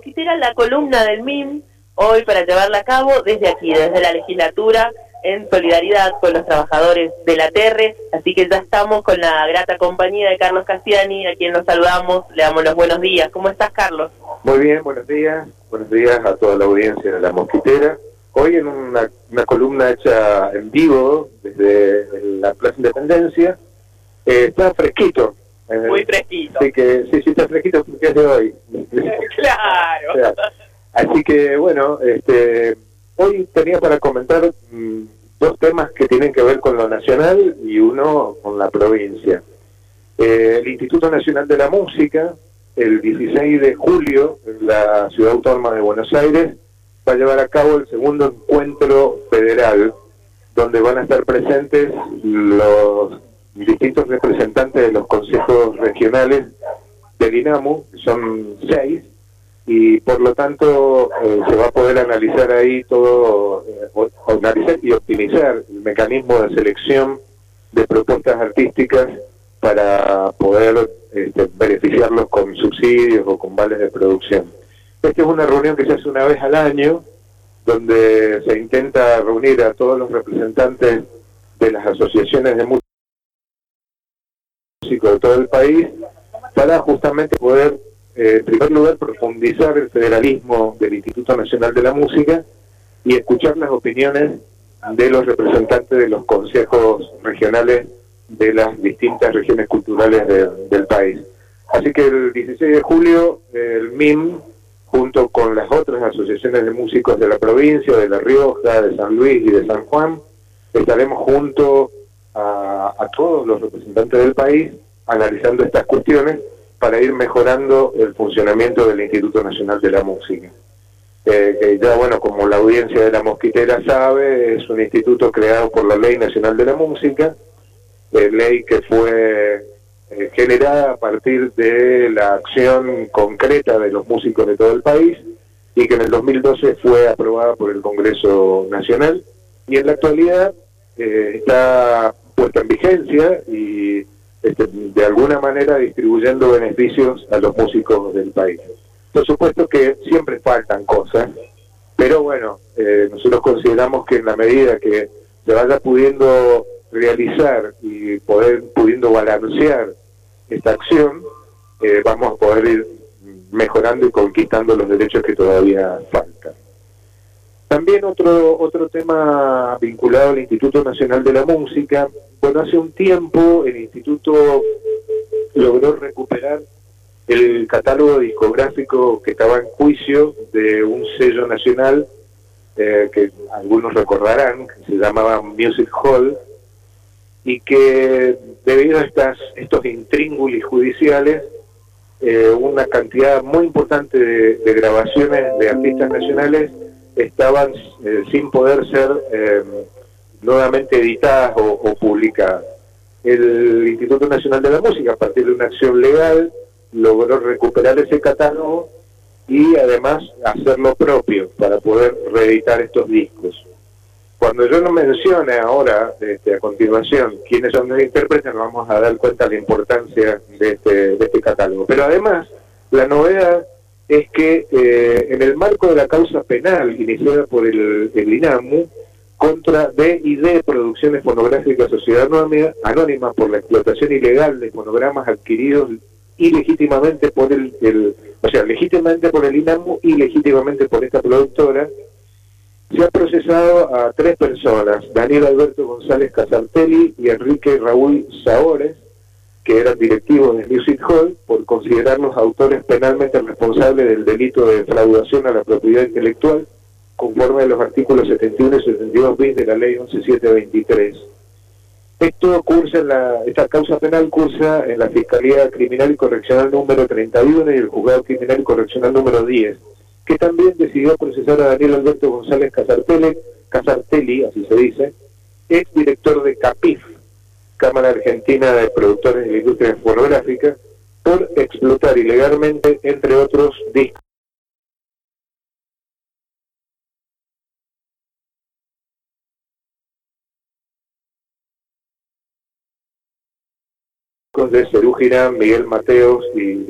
Mosquitera, la columna del MIM, hoy para llevarla a cabo desde aquí, desde la legislatura, en solidaridad con los trabajadores de la Terre. Así que ya estamos con la grata compañía de Carlos Castiani, a quien nos saludamos, le damos los buenos días. ¿Cómo estás, Carlos? Muy bien, buenos días. Buenos días a toda la audiencia de la Mosquitera. Hoy en una, columna hecha en vivo desde la Plaza Independencia, eh, está fresquito, muy fresquito. Así que, sí, sí, está fresquito porque es de hoy. claro. Así que, bueno, este, hoy tenía para comentar mm, dos temas que tienen que ver con lo nacional y uno con la provincia. Eh, el Instituto Nacional de la Música, el 16 de julio, en la Ciudad Autónoma de Buenos Aires, va a llevar a cabo el segundo encuentro federal, donde van a estar presentes los distintos representantes de los consejos regionales del INAMU, son seis, y por lo tanto eh, se va a poder analizar ahí todo, eh, analizar y optimizar el mecanismo de selección de propuestas artísticas para poder este, beneficiarlos con subsidios o con vales de producción. Esta es una reunión que se hace una vez al año, donde se intenta reunir a todos los representantes de las asociaciones de música de todo el país para justamente poder, eh, en primer lugar, profundizar el federalismo del Instituto Nacional de la Música y escuchar las opiniones de los representantes de los consejos regionales de las distintas regiones culturales del país. Así que el 16 de julio el MIM, junto con las otras asociaciones de músicos de la provincia, de La Rioja, de San Luis y de San Juan, estaremos junto a, todos los representantes del país analizando estas cuestiones para ir mejorando el funcionamiento del Instituto Nacional de la Música. Eh, que ya, bueno, como la audiencia de la Mosquitera sabe, es un instituto creado por la Ley Nacional de la Música, eh, ley que fue eh, generada a partir de la acción concreta de los músicos de todo el país y que en el 2012 fue aprobada por el Congreso Nacional y en la actualidad está puesta en vigencia y este, de alguna manera distribuyendo beneficios a los músicos del país. Por supuesto que siempre faltan cosas, pero bueno, eh, nosotros consideramos que en la medida que se vaya pudiendo realizar y poder pudiendo balancear esta acción, eh, vamos a poder ir mejorando y conquistando los derechos que todavía faltan. También otro, otro tema vinculado al Instituto Nacional de la Música bueno, hace un tiempo el instituto logró recuperar el catálogo discográfico que estaba en juicio de un sello nacional eh, que algunos recordarán, que se llamaba Music Hall, y que debido a estas, estos intríngulis judiciales, eh, una cantidad muy importante de, grabaciones de artistas nacionales estaban eh, sin poder ser nuevamente editadas o, publicadas. El Instituto Nacional de la Música, a partir de una acción legal, logró recuperar ese catálogo y además hacerlo propio para poder reeditar estos discos. Cuando yo no mencione ahora, este, a continuación, quiénes son los intérpretes, nos vamos a dar cuenta de la importancia de este, de este catálogo. Pero además, la novedad es que eh, en el marco de la causa penal iniciada por el, el INAMU, contra D&D Producciones Fonográficas Sociedad Anónima por la explotación ilegal de fonogramas adquiridos ilegítimamente por el, o sea, legítimamente por el INAMU y legítimamente por esta productora, se ha procesado a tres personas, Daniel Alberto González Casartelli y Enrique Raúl Saores, que eran directivos de Music Hall, por considerarlos autores penalmente responsables del delito de defraudación a la propiedad intelectual conforme a los artículos 71 y 72 bis de la ley 11723. Esto cursa en la, esta causa penal cursa en la Fiscalía Criminal y Correccional número 31 y el Juzgado Criminal y Correccional número 10, que también decidió procesar a Daniel Alberto González Casartelli, Casartelli así se dice, ex director de CAPIF, Cámara Argentina de Productores de la Industria Fonográfica, por explotar ilegalmente, entre otros, discos Entonces, Perú Miguel Mateos y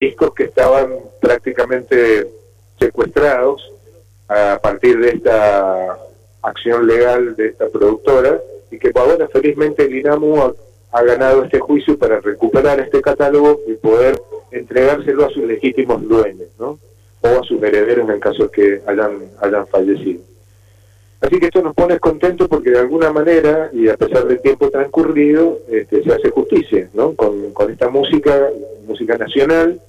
discos que estaban prácticamente secuestrados a partir de esta acción legal de esta productora y que ahora felizmente el INAMU ha, ha, ganado este juicio para recuperar este catálogo y poder entregárselo a sus legítimos dueños, ¿no? O a sus herederos en caso que hayan, hayan fallecido. Así que esto nos pone contentos porque de alguna manera, y a pesar del tiempo transcurrido, este, se hace justicia, ¿no? Con, con esta música, música nacional,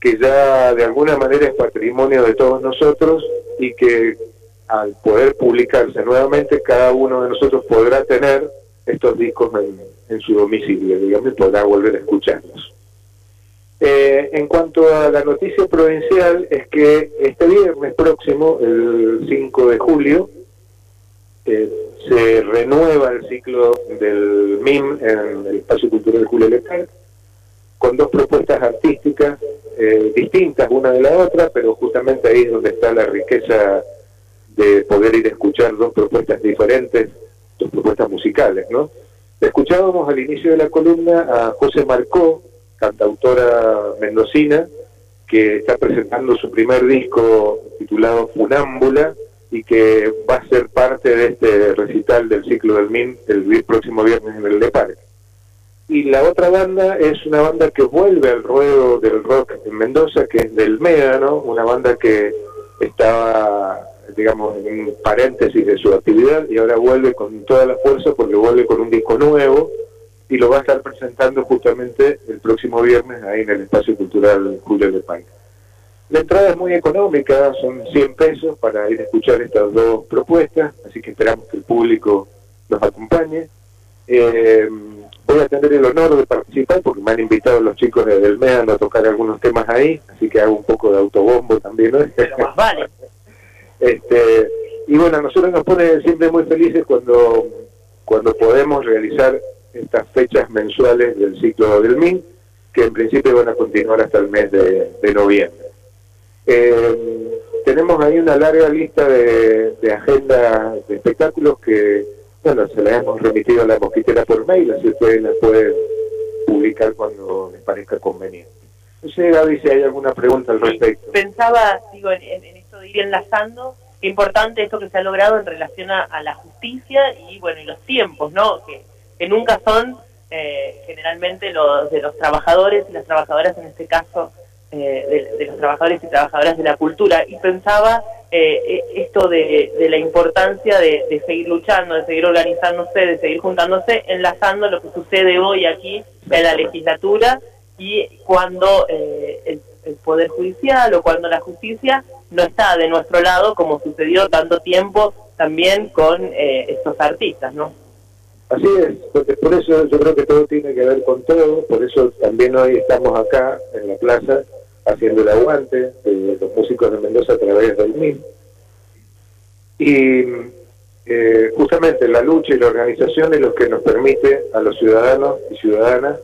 que ya de alguna manera es patrimonio de todos nosotros y que al poder publicarse nuevamente, cada uno de nosotros podrá tener estos discos en, su domicilio, digamos, y podrá volver a escucharlos. Eh, en cuanto a la noticia provincial, es que este viernes próximo, el 5 de julio, eh, se renueva el ciclo del MIM en el Espacio Cultural Julio Leclerc, con dos propuestas artísticas eh, distintas una de la otra, pero justamente ahí es donde está la riqueza de poder ir a escuchar dos propuestas diferentes, dos propuestas musicales, ¿no? Escuchábamos al inicio de la columna a José Marcó, cantautora mendocina, que está presentando su primer disco titulado Funámbula y que va a ser parte de este recital del ciclo del MIN el próximo viernes en el de Parque. Y la otra banda es una banda que vuelve al ruedo del rock en Mendoza, que es del Médano, una banda que estaba digamos, en paréntesis de su actividad y ahora vuelve con toda la fuerza porque vuelve con un disco nuevo y lo va a estar presentando justamente el próximo viernes ahí en el Espacio Cultural Julio de Pan. La entrada es muy económica, son 100 pesos para ir a escuchar estas dos propuestas, así que esperamos que el público nos acompañe. Eh, voy a tener el honor de participar porque me han invitado los chicos de Del a tocar algunos temas ahí, así que hago un poco de autobombo también. ¿no? vale. Este, y bueno, a nosotros nos pone siempre muy felices cuando, cuando podemos realizar estas fechas mensuales del ciclo del MIN, que en principio van a continuar hasta el mes de, noviembre. Eh, tenemos ahí una larga lista de, de agenda de espectáculos que, bueno, se las hemos remitido a la mosquitera por mail, así ustedes las pueden publicar cuando les parezca conveniente. No sé, Gaby, si hay alguna pregunta al respecto. Pensaba, digo, en, en esto de ir enlazando, qué importante esto que se ha logrado en relación a, la justicia y, bueno, y los tiempos, ¿no? Que, que nunca son eh, generalmente los de los trabajadores y las trabajadoras, en este caso, eh, de, los trabajadores y trabajadoras de la cultura. Y pensaba eh, esto de, la importancia de, seguir luchando, de seguir organizándose, de seguir juntándose, enlazando lo que sucede hoy aquí en la legislatura y cuando eh, el, Poder Judicial o cuando la justicia no está de nuestro lado, como sucedió tanto tiempo también con eh, estos artistas, ¿no? Así es, porque por eso yo creo que todo tiene que ver con todo, por eso también hoy estamos acá en la plaza haciendo el aguante de los músicos de Mendoza a través del MIN. Y eh, justamente la lucha y la organización es lo que nos permite a los ciudadanos y ciudadanas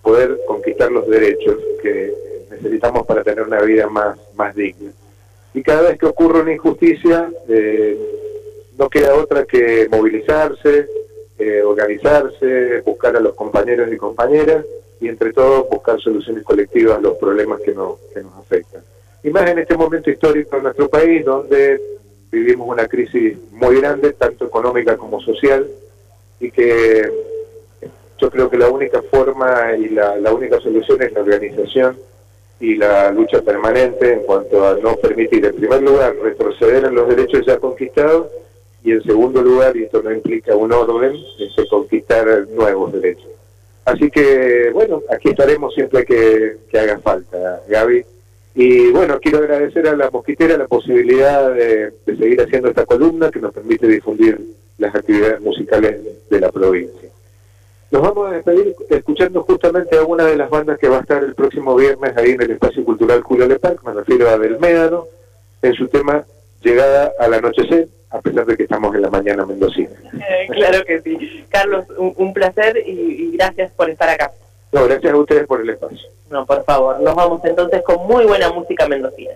poder conquistar los derechos que necesitamos para tener una vida más, más digna. Y cada vez que ocurre una injusticia, eh, no queda otra que movilizarse, eh, organizarse, buscar a los compañeros y compañeras y entre todos buscar soluciones colectivas a los problemas que nos, que nos afectan. Y más en este momento histórico en nuestro país, donde vivimos una crisis muy grande, tanto económica como social, y que yo creo que la única forma y la, la única solución es la organización y la lucha permanente en cuanto a no permitir, en primer lugar, retroceder en los derechos ya conquistados y en segundo lugar, y esto no implica un orden, es conquistar nuevos derechos. Así que, bueno, aquí estaremos siempre que, que haga falta, Gaby. Y bueno, quiero agradecer a la mosquitera la posibilidad de, de seguir haciendo esta columna que nos permite difundir las actividades musicales de la provincia. Nos vamos a despedir escuchando justamente a una de las bandas que va a estar el próximo viernes ahí en el Espacio Cultural Julio Le me refiero a Del Médano, en su tema Llegada al anochecer, a pesar de que estamos en la mañana mendocina. Eh, claro que sí. Carlos, un, placer y, gracias por estar acá. No, gracias a ustedes por el espacio. No, por favor. Nos vamos entonces con muy buena música mendocina.